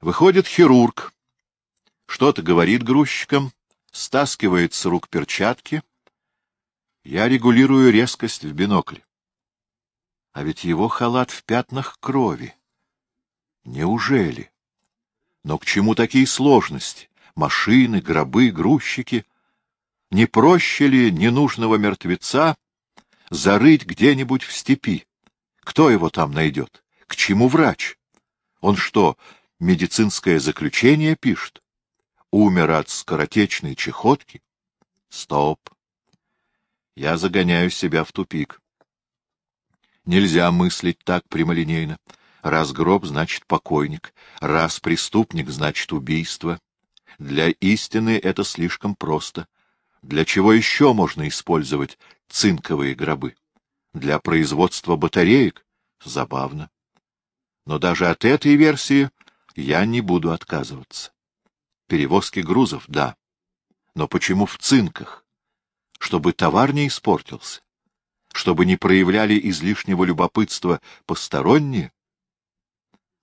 Выходит хирург, что-то говорит грузчикам, стаскивает с рук перчатки. Я регулирую резкость в бинокле. А ведь его халат в пятнах крови. Неужели? Но к чему такие сложности? Машины, гробы, грузчики. Не проще ли ненужного мертвеца зарыть где-нибудь в степи? Кто его там найдет? К чему врач? Он что, медицинское заключение пишет? Умер от скоротечной чехотки? Стоп. Я загоняю себя в тупик. Нельзя мыслить так прямолинейно. Раз гроб, значит покойник. Раз преступник, значит убийство. Для истины это слишком просто. Для чего еще можно использовать цинковые гробы? Для производства батареек? Забавно. Но даже от этой версии я не буду отказываться. Перевозки грузов — да. Но почему в цинках? Чтобы товар не испортился? чтобы не проявляли излишнего любопытства посторонние?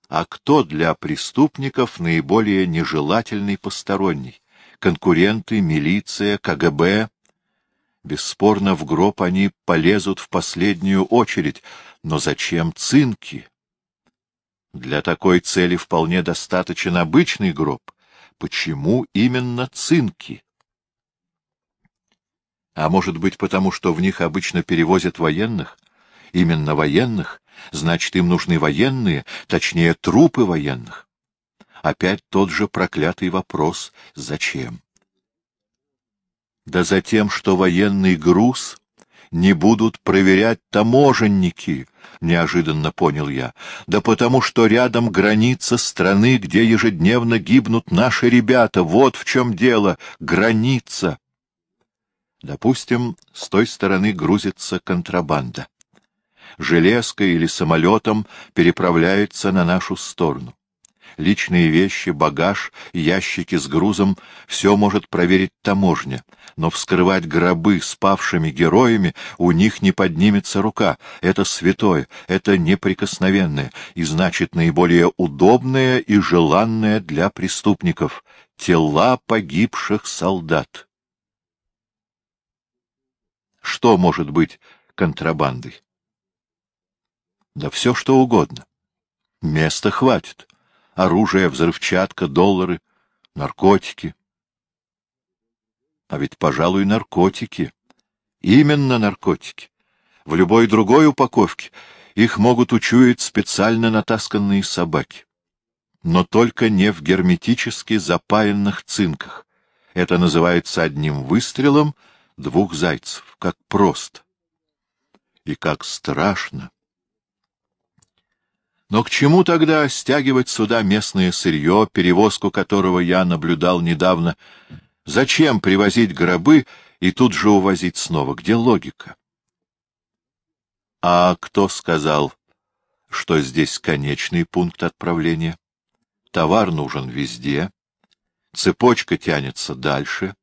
А кто для преступников наиболее нежелательный посторонний? Конкуренты, милиция, КГБ? Бесспорно, в гроб они полезут в последнюю очередь, но зачем цинки? Для такой цели вполне достаточен обычный гроб. Почему именно цинки? А может быть, потому что в них обычно перевозят военных? Именно военных? Значит, им нужны военные, точнее, трупы военных. Опять тот же проклятый вопрос — зачем? Да за тем, что военный груз не будут проверять таможенники, — неожиданно понял я. Да потому что рядом граница страны, где ежедневно гибнут наши ребята. Вот в чем дело — граница. Допустим, с той стороны грузится контрабанда. Железкой или самолетом переправляется на нашу сторону. Личные вещи, багаж, ящики с грузом — все может проверить таможня, но вскрывать гробы с павшими героями у них не поднимется рука. Это святое, это неприкосновенное, и значит наиболее удобное и желанное для преступников — тела погибших солдат. Что может быть контрабандой? Да все что угодно. Места хватит. Оружие, взрывчатка, доллары, наркотики. А ведь, пожалуй, наркотики. Именно наркотики. В любой другой упаковке их могут учуять специально натасканные собаки. Но только не в герметически запаянных цинках. Это называется одним выстрелом — двух зайцев, как просто. И как страшно. Но к чему тогда стягивать сюда местное сырье, перевозку которого я наблюдал недавно? Зачем привозить гробы и тут же увозить снова? Где логика? А кто сказал, что здесь конечный пункт отправления? Товар нужен везде, цепочка тянется дальше,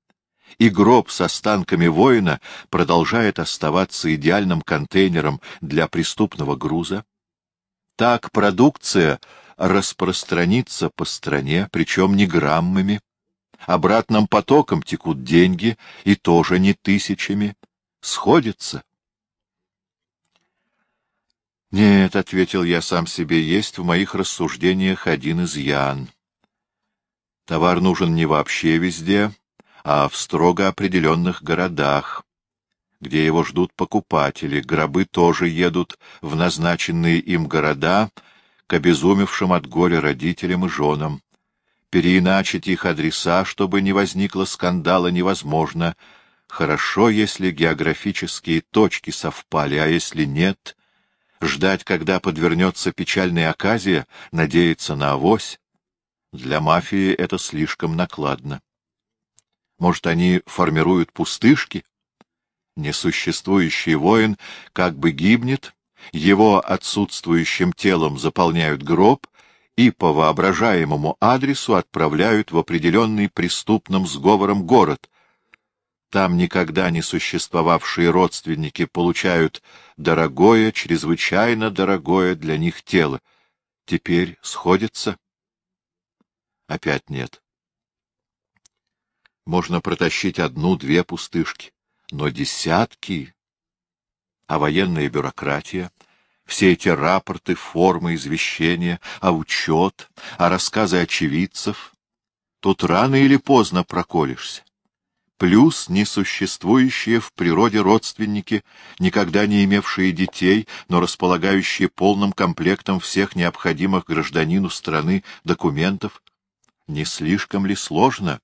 и гроб с останками воина продолжает оставаться идеальным контейнером для преступного груза. Так продукция распространится по стране, причем не граммами. Обратным потоком текут деньги, и тоже не тысячами. Сходится. «Нет», — ответил я сам себе, — «есть в моих рассуждениях один изъян. Товар нужен не вообще везде, а в строго определенных городах, где его ждут покупатели. Гробы тоже едут в назначенные им города к обезумевшим от горя родителям и женам. Переиначить их адреса, чтобы не возникло скандала, невозможно. Хорошо, если географические точки совпали, а если нет, ждать, когда подвернется печальная оказия, надеяться на авось. Для мафии это слишком накладно. Может, они формируют пустышки? Несуществующий воин как бы гибнет, его отсутствующим телом заполняют гроб и по воображаемому адресу отправляют в определенный преступным сговором город. Там никогда не существовавшие родственники получают дорогое, чрезвычайно дорогое для них тело. Теперь сходится? Опять нет. Можно протащить одну-две пустышки, но десятки. А военная бюрократия, все эти рапорты, формы извещения, а учет, а рассказы очевидцев, тут рано или поздно проколешься плюс несуществующие в природе родственники, никогда не имевшие детей, но располагающие полным комплектом всех необходимых гражданину страны документов. Не слишком ли сложно?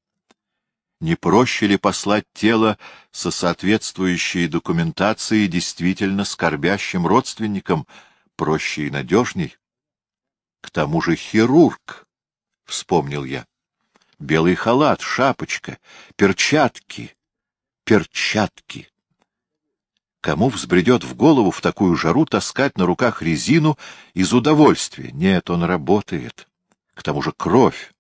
Не проще ли послать тело со соответствующей документацией действительно скорбящим родственникам, проще и надежней? К тому же хирург, — вспомнил я белый халат, шапочка, перчатки, перчатки. Кому взбредет в голову в такую жару таскать на руках резину из удовольствия? Нет, он работает. К тому же кровь.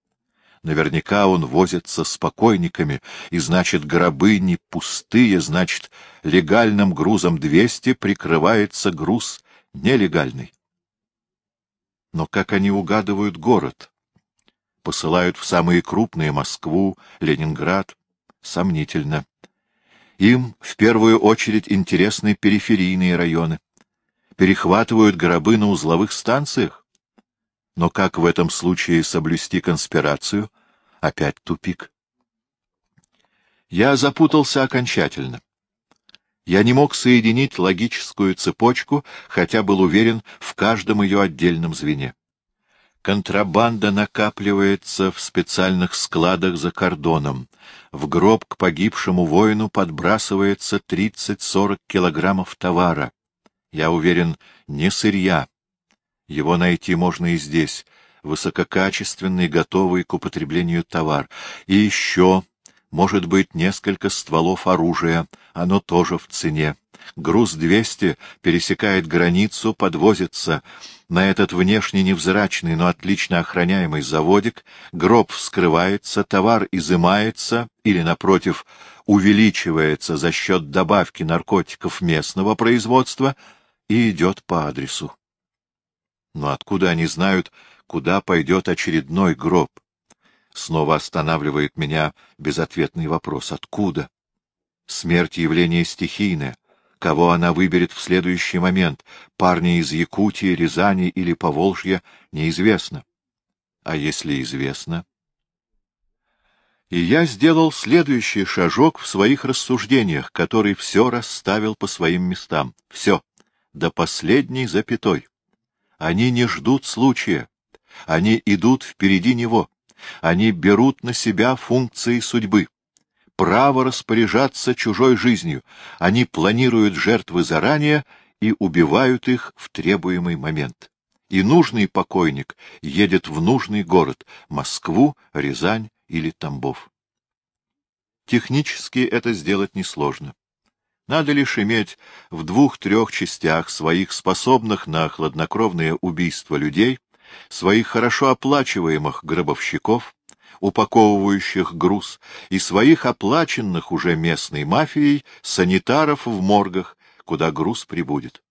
Наверняка он возится с покойниками, и, значит, гробы не пустые, значит, легальным грузом 200 прикрывается груз нелегальный. Но как они угадывают город? посылают в самые крупные Москву, Ленинград. Сомнительно. Им в первую очередь интересны периферийные районы. Перехватывают гробы на узловых станциях. Но как в этом случае соблюсти конспирацию? Опять тупик. Я запутался окончательно. Я не мог соединить логическую цепочку, хотя был уверен в каждом ее отдельном звене. Контрабанда накапливается в специальных складах за кордоном. В гроб к погибшему воину подбрасывается 30-40 килограммов товара. Я уверен, не сырья. Его найти можно и здесь. Высококачественный, готовый к употреблению товар. И еще, может быть, несколько стволов оружия. Оно тоже в цене. Груз 200 пересекает границу, подвозится на этот внешне невзрачный, но отлично охраняемый заводик, гроб вскрывается, товар изымается или, напротив, увеличивается за счет добавки наркотиков местного производства и идет по адресу. Откуда они знают, куда пойдет очередной гроб? Снова останавливает меня безответный вопрос. Откуда? Смерть — явление стихийное — Кого она выберет в следующий момент, парня из Якутии, Рязани или Поволжья, неизвестно. А если известно? И я сделал следующий шажок в своих рассуждениях, который все расставил по своим местам. Все, до последней запятой. Они не ждут случая. Они идут впереди него. Они берут на себя функции судьбы право распоряжаться чужой жизнью. Они планируют жертвы заранее и убивают их в требуемый момент. И нужный покойник едет в нужный город — Москву, Рязань или Тамбов. Технически это сделать несложно. Надо лишь иметь в двух-трех частях своих способных на хладнокровное убийство людей, своих хорошо оплачиваемых гробовщиков, упаковывающих груз, и своих оплаченных уже местной мафией санитаров в моргах, куда груз прибудет.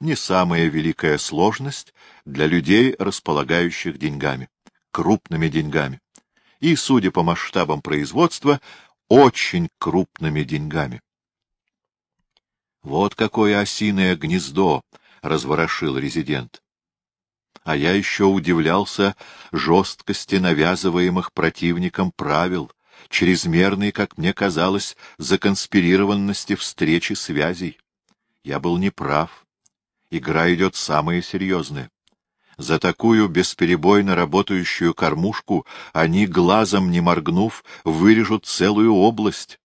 Не самая великая сложность для людей, располагающих деньгами, крупными деньгами. И, судя по масштабам производства, очень крупными деньгами. Вот какое осиное гнездо разворошил резидент а я еще удивлялся жесткости навязываемых противником правил, чрезмерной, как мне казалось, законспирированности встречи связей. Я был неправ. Игра идет самая серьезная. За такую бесперебойно работающую кормушку они, глазом не моргнув, вырежут целую область,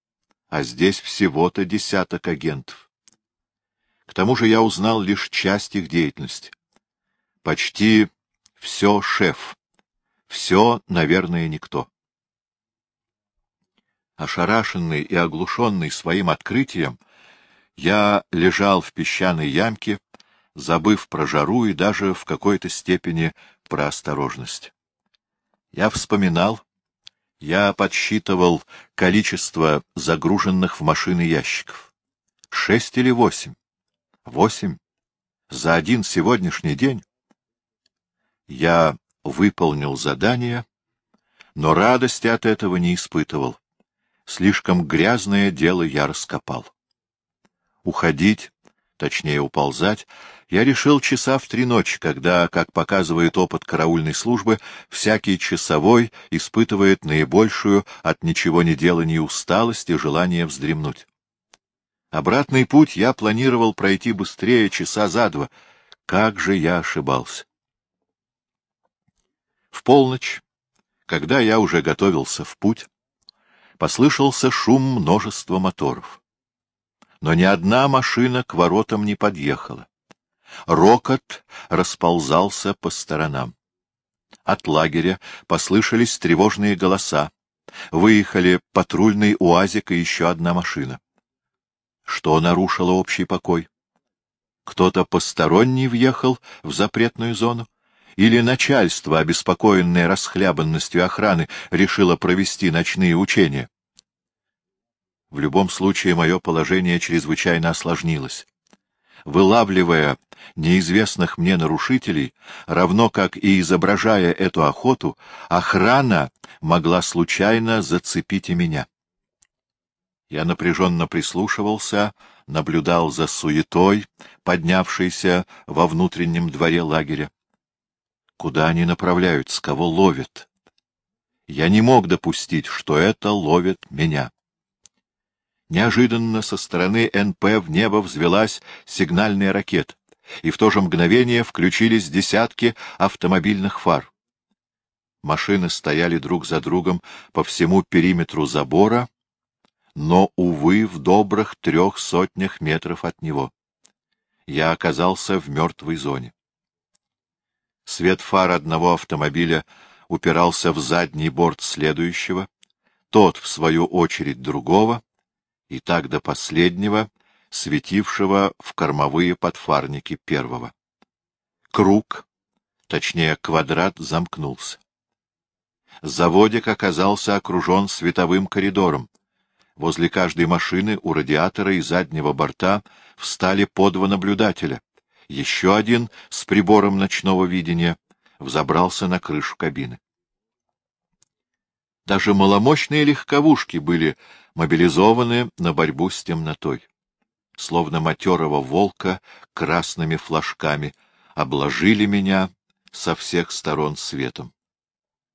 а здесь всего-то десяток агентов. К тому же я узнал лишь часть их деятельности. Почти все шеф. Все, наверное, никто. Ошарашенный и оглушенный своим открытием, я лежал в песчаной ямке, забыв про жару и даже в какой-то степени про осторожность. Я вспоминал, я подсчитывал количество загруженных в машины ящиков. Шесть или восемь? Восемь? За один сегодняшний день? Я выполнил задание но радости от этого не испытывал. Слишком грязное дело я раскопал. Уходить, точнее уползать, я решил часа в три ночи, когда, как показывает опыт караульной службы, всякий часовой испытывает наибольшую от ничего не делания усталость и желание вздремнуть. Обратный путь я планировал пройти быстрее, часа за два. Как же я ошибался! В полночь, когда я уже готовился в путь, послышался шум множества моторов. Но ни одна машина к воротам не подъехала. Рокот расползался по сторонам. От лагеря послышались тревожные голоса. Выехали патрульный УАЗик и еще одна машина. Что нарушило общий покой? Кто-то посторонний въехал в запретную зону? Или начальство, обеспокоенное расхлябанностью охраны, решило провести ночные учения? В любом случае, мое положение чрезвычайно осложнилось. Вылавливая неизвестных мне нарушителей, равно как и изображая эту охоту, охрана могла случайно зацепить и меня. Я напряженно прислушивался, наблюдал за суетой, поднявшейся во внутреннем дворе лагеря. Куда они направляются, кого ловят? Я не мог допустить, что это ловит меня. Неожиданно со стороны НП в небо взвелась сигнальная ракета, и в то же мгновение включились десятки автомобильных фар. Машины стояли друг за другом по всему периметру забора, но, увы, в добрых трех сотнях метров от него. Я оказался в мертвой зоне. Свет фар одного автомобиля упирался в задний борт следующего, тот, в свою очередь, другого, и так до последнего, светившего в кормовые подфарники первого. Круг, точнее квадрат, замкнулся. Заводик оказался окружен световым коридором, Возле каждой машины у радиатора и заднего борта встали по два наблюдателя. Еще один с прибором ночного видения взобрался на крышу кабины. Даже маломощные легковушки были мобилизованы на борьбу с темнотой. Словно матерого волка красными флажками обложили меня со всех сторон светом.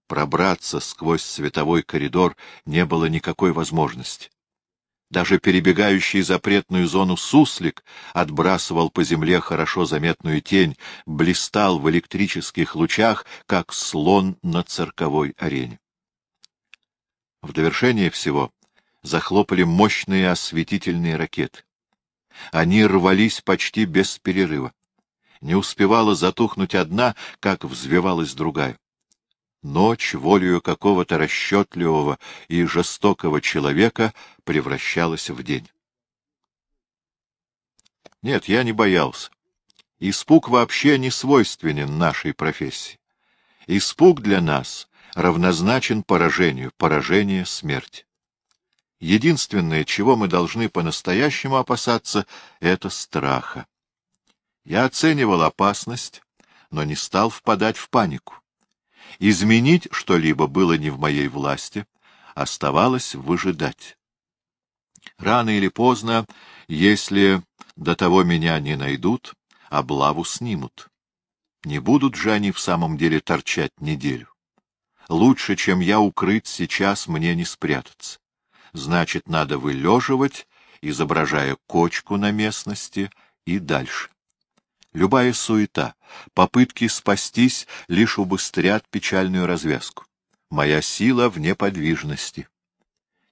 Пробраться сквозь световой коридор не было никакой возможности. Даже перебегающий запретную зону суслик отбрасывал по земле хорошо заметную тень, блистал в электрических лучах, как слон на цирковой арене. В довершение всего захлопали мощные осветительные ракеты. Они рвались почти без перерыва. Не успевала затухнуть одна, как взвивалась другая. Ночь волею какого-то расчетливого и жестокого человека превращалась в день. Нет, я не боялся. Испуг вообще не свойственен нашей профессии. Испуг для нас равнозначен поражению, поражение — смерть. Единственное, чего мы должны по-настоящему опасаться, — это страха. Я оценивал опасность, но не стал впадать в панику. Изменить что-либо было не в моей власти, оставалось выжидать. Рано или поздно, если до того меня не найдут, облаву снимут. Не будут же они в самом деле торчать неделю. Лучше, чем я укрыть сейчас, мне не спрятаться. Значит, надо вылеживать, изображая кочку на местности, и дальше. Любая суета, попытки спастись лишь убыстрят печальную развязку. Моя сила в неподвижности.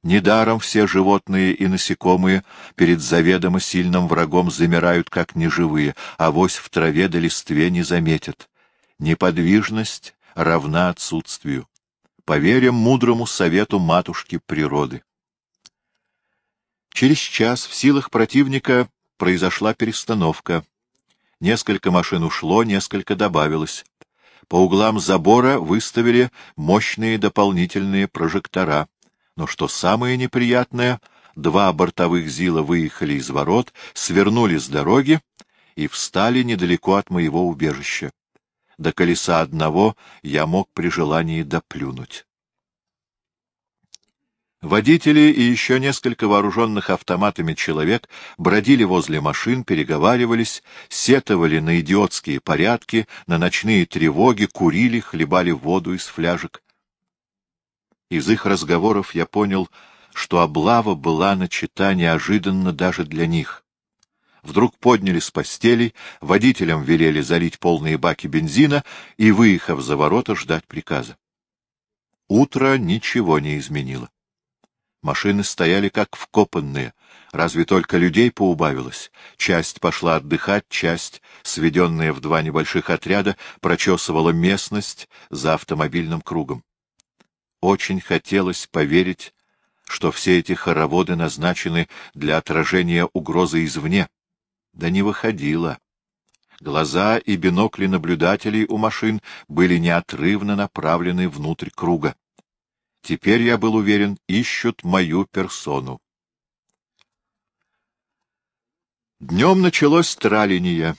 Недаром все животные и насекомые перед заведомо сильным врагом замирают, как неживые, а вось в траве до листве не заметят. Неподвижность равна отсутствию. Поверим мудрому совету матушки природы. Через час в силах противника произошла перестановка. Несколько машин ушло, несколько добавилось. По углам забора выставили мощные дополнительные прожектора. Но что самое неприятное, два бортовых ЗИЛа выехали из ворот, свернули с дороги и встали недалеко от моего убежища. До колеса одного я мог при желании доплюнуть. Водители и еще несколько вооруженных автоматами человек бродили возле машин, переговаривались, сетовали на идиотские порядки, на ночные тревоги, курили, хлебали воду из фляжек. Из их разговоров я понял, что облава была начата неожиданно даже для них. Вдруг подняли с постелей, водителям велели залить полные баки бензина и, выехав за ворота, ждать приказа. Утро ничего не изменило. Машины стояли как вкопанные, разве только людей поубавилось. Часть пошла отдыхать, часть, сведенная в два небольших отряда, прочесывала местность за автомобильным кругом. Очень хотелось поверить, что все эти хороводы назначены для отражения угрозы извне. Да не выходило. Глаза и бинокли наблюдателей у машин были неотрывно направлены внутрь круга. Теперь, я был уверен, ищут мою персону. Днем началось траление.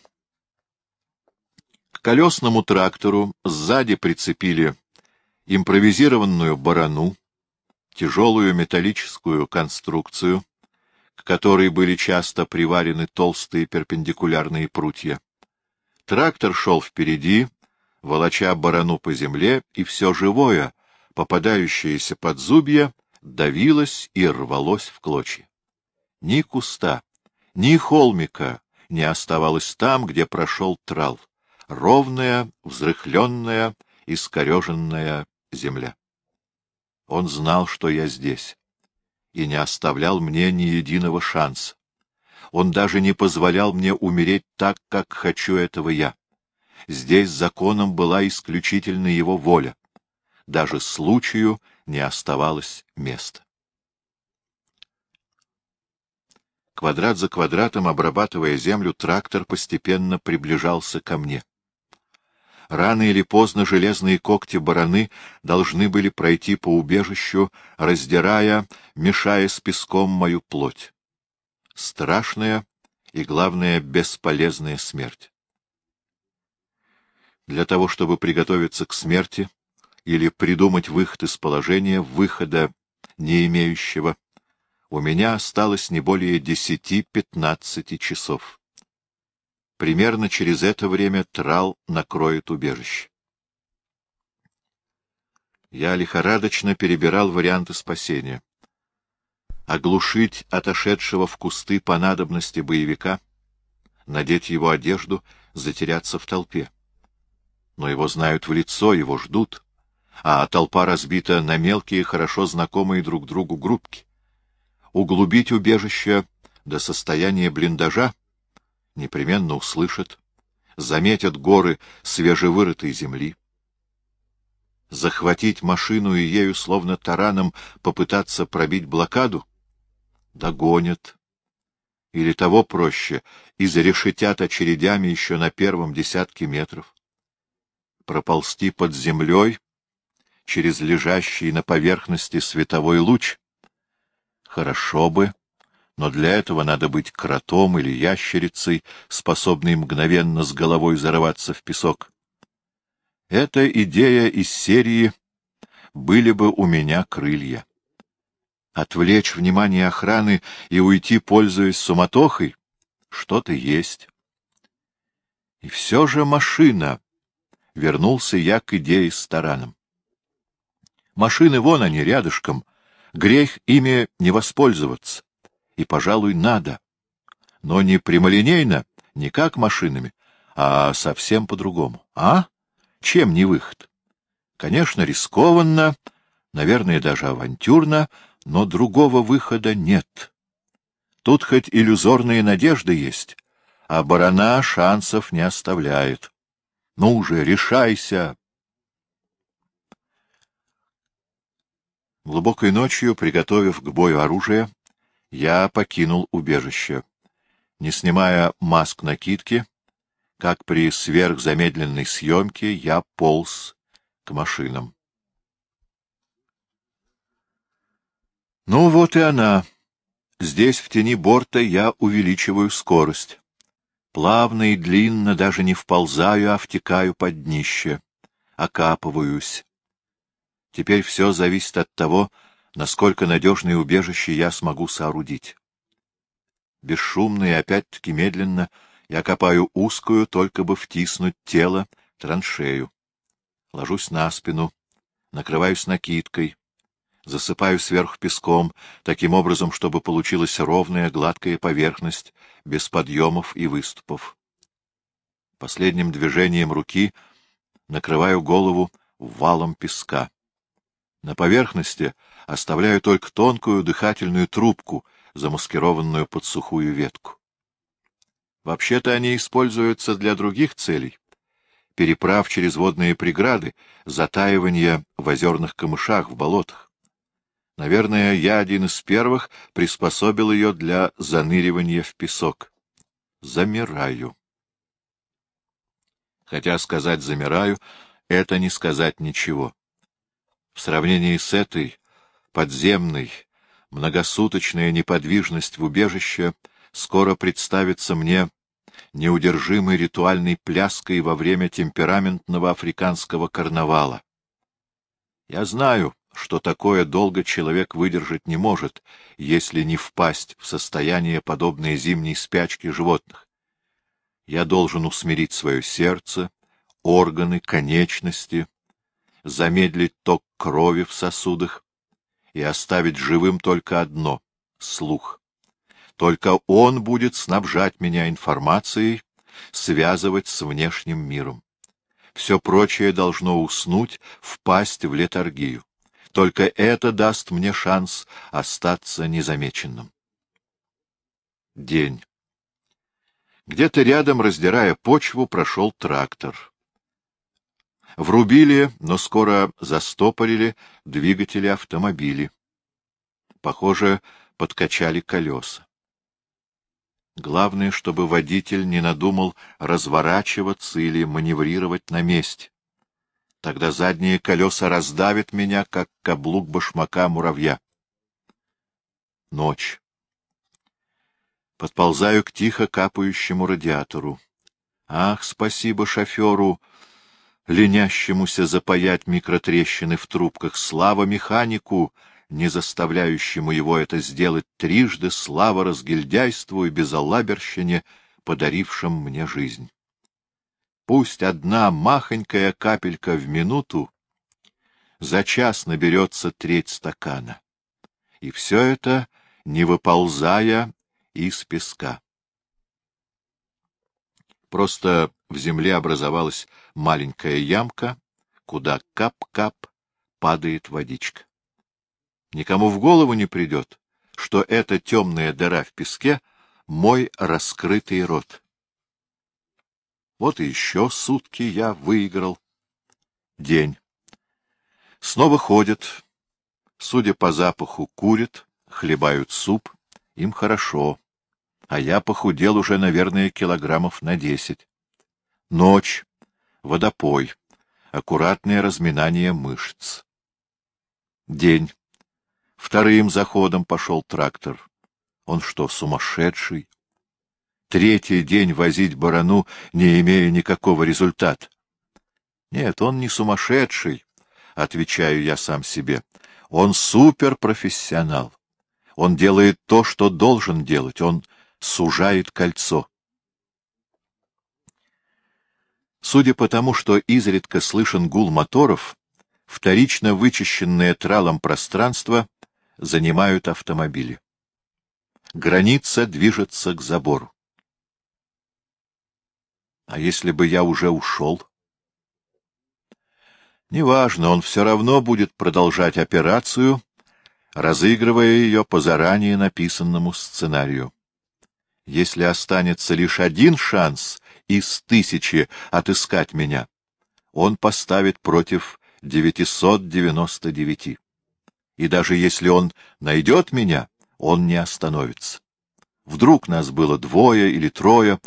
К колесному трактору сзади прицепили импровизированную барану, тяжелую металлическую конструкцию, к которой были часто приварены толстые перпендикулярные прутья. Трактор шел впереди, волоча барану по земле, и все живое, попадающееся под зубья, давилось и рвалось в клочья. Ни куста, ни холмика не оставалось там, где прошел трал. Ровная, взрыхленная, искореженная земля. Он знал, что я здесь, и не оставлял мне ни единого шанса. Он даже не позволял мне умереть так, как хочу этого я. Здесь законом была исключительно его воля даже случаю не оставалось места. Квадрат за квадратом, обрабатывая землю, трактор постепенно приближался ко мне. Рано или поздно железные когти бараны должны были пройти по убежищу, раздирая, мешая с песком мою плоть. Страшная и, главное, бесполезная смерть. Для того, чтобы приготовиться к смерти, или придумать выход из положения, выхода не имеющего, у меня осталось не более десяти-пятнадцати часов. Примерно через это время трал накроет убежище. Я лихорадочно перебирал варианты спасения. Оглушить отошедшего в кусты по надобности боевика, надеть его одежду, затеряться в толпе. Но его знают в лицо, его ждут а толпа разбита на мелкие, хорошо знакомые друг другу группки. Углубить убежище до состояния блиндажа непременно услышат, заметят горы свежевырытой земли. Захватить машину и ею, словно тараном, попытаться пробить блокаду? Догонят. Или того проще, изрешетят очередями еще на первом десятке метров. Проползти под землей — через лежащий на поверхности световой луч? Хорошо бы, но для этого надо быть кротом или ящерицей, способной мгновенно с головой зарываться в песок. Эта идея из серии «Были бы у меня крылья». Отвлечь внимание охраны и уйти, пользуясь суматохой, что-то есть. И все же машина. Вернулся я к идее с тараном. Машины вон они, рядышком. Грех ими не воспользоваться. И, пожалуй, надо. Но не прямолинейно, не как машинами, а совсем по-другому. А? Чем не выход? Конечно, рискованно, наверное, даже авантюрно, но другого выхода нет. Тут хоть иллюзорные надежды есть, а барана шансов не оставляет. Ну уже, решайся! Глубокой ночью, приготовив к бою оружие, я покинул убежище. Не снимая маск-накидки, как при сверхзамедленной съемке, я полз к машинам. Ну вот и она. Здесь, в тени борта, я увеличиваю скорость. Плавно и длинно даже не вползаю, а втекаю под днище. Окапываюсь. Теперь все зависит от того, насколько надежное убежище я смогу соорудить. Бесшумно и опять-таки медленно я копаю узкую, только бы втиснуть тело, траншею. Ложусь на спину, накрываюсь накидкой, засыпаю сверху песком, таким образом, чтобы получилась ровная гладкая поверхность, без подъемов и выступов. Последним движением руки накрываю голову валом песка. На поверхности оставляю только тонкую дыхательную трубку, замаскированную под сухую ветку. Вообще-то они используются для других целей — переправ через водные преграды, затаивания в озерных камышах, в болотах. Наверное, я один из первых приспособил ее для заныривания в песок. Замираю. Хотя сказать «замираю» — это не сказать ничего. В сравнении с этой подземной, многосуточная неподвижность в убежище скоро представится мне неудержимой ритуальной пляской во время темпераментного африканского карнавала. Я знаю, что такое долго человек выдержать не может, если не впасть в состояние, подобное зимней спячке животных. Я должен усмирить свое сердце, органы, конечности, замедлить ток крови в сосудах и оставить живым только одно — слух. Только он будет снабжать меня информацией, связывать с внешним миром. Все прочее должно уснуть, впасть в летаргию. Только это даст мне шанс остаться незамеченным. День. Где-то рядом, раздирая почву, прошел трактор. Врубили, но скоро застопорили двигатели автомобилей. Похоже, подкачали колеса. Главное, чтобы водитель не надумал разворачиваться или маневрировать на месте. Тогда задние колеса раздавят меня, как каблук башмака муравья. Ночь. Подползаю к тихо капающему радиатору. Ах, спасибо шоферу, ленящемуся запаять микротрещины в трубках. Слава механику, не заставляющему его это сделать трижды, слава разгильдяйству и безалаберщине, подарившим мне жизнь. Пусть одна махонькая капелька в минуту за час наберется треть стакана. И все это, не выползая из песка. Просто в земле образовалась маленькая ямка, куда кап-кап падает водичка. Никому в голову не придет, что эта темная дыра в песке — мой раскрытый рот. Вот и еще сутки я выиграл. День. Снова ходят. Судя по запаху, курят, хлебают суп. Им хорошо. А я похудел уже, наверное, килограммов на десять. Ночь. Водопой. Аккуратное разминание мышц. День. Вторым заходом пошел трактор. Он что, сумасшедший? третий день возить барану, не имея никакого результата. Нет, он не сумасшедший, — отвечаю я сам себе. Он суперпрофессионал. Он делает то, что должен делать. Он сужает кольцо. Судя по тому, что изредка слышен гул моторов, вторично вычищенное тралом пространство занимают автомобили. Граница движется к забору. А если бы я уже ушел? Неважно, он все равно будет продолжать операцию, разыгрывая ее по заранее написанному сценарию. Если останется лишь один шанс из тысячи отыскать меня, он поставит против 999. И даже если он найдет меня, он не остановится. Вдруг нас было двое или трое,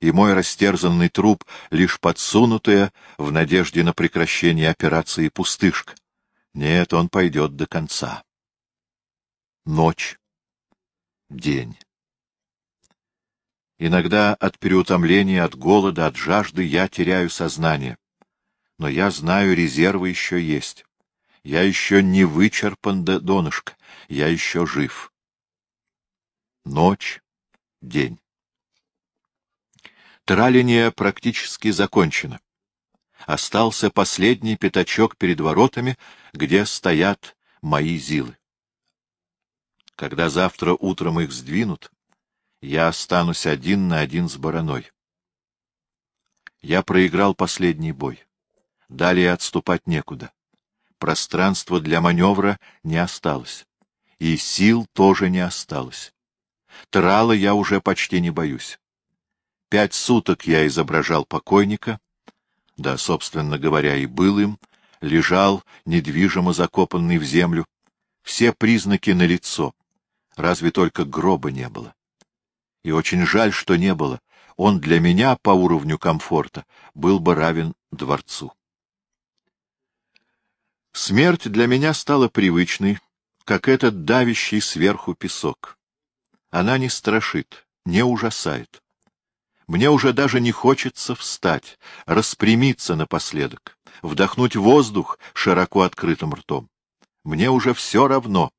и мой растерзанный труп — лишь подсунутая в надежде на прекращение операции пустышка. Нет, он пойдет до конца. Ночь. День. Иногда от переутомления, от голода, от жажды я теряю сознание. Но я знаю, резервы еще есть. Я еще не вычерпан до донышка, я еще жив. Ночь, день. Траление практически закончено. Остался последний пятачок перед воротами, где стоят мои зилы. Когда завтра утром их сдвинут, я останусь один на один с бараной. Я проиграл последний бой. Далее отступать некуда. Пространства для маневра не осталось. И сил тоже не осталось. Трала я уже почти не боюсь. Пять суток я изображал покойника, да, собственно говоря, и был им, лежал, недвижимо закопанный в землю. Все признаки налицо, разве только гроба не было. И очень жаль, что не было. Он для меня по уровню комфорта был бы равен дворцу. Смерть для меня стала привычной, как этот давящий сверху песок. Она не страшит, не ужасает. Мне уже даже не хочется встать, распрямиться напоследок, вдохнуть воздух широко открытым ртом. Мне уже все равно.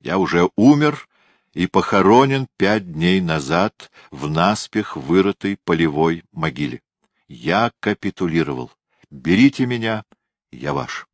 Я уже умер и похоронен пять дней назад в наспех вырытой полевой могиле. Я капитулировал. Берите меня, я ваш.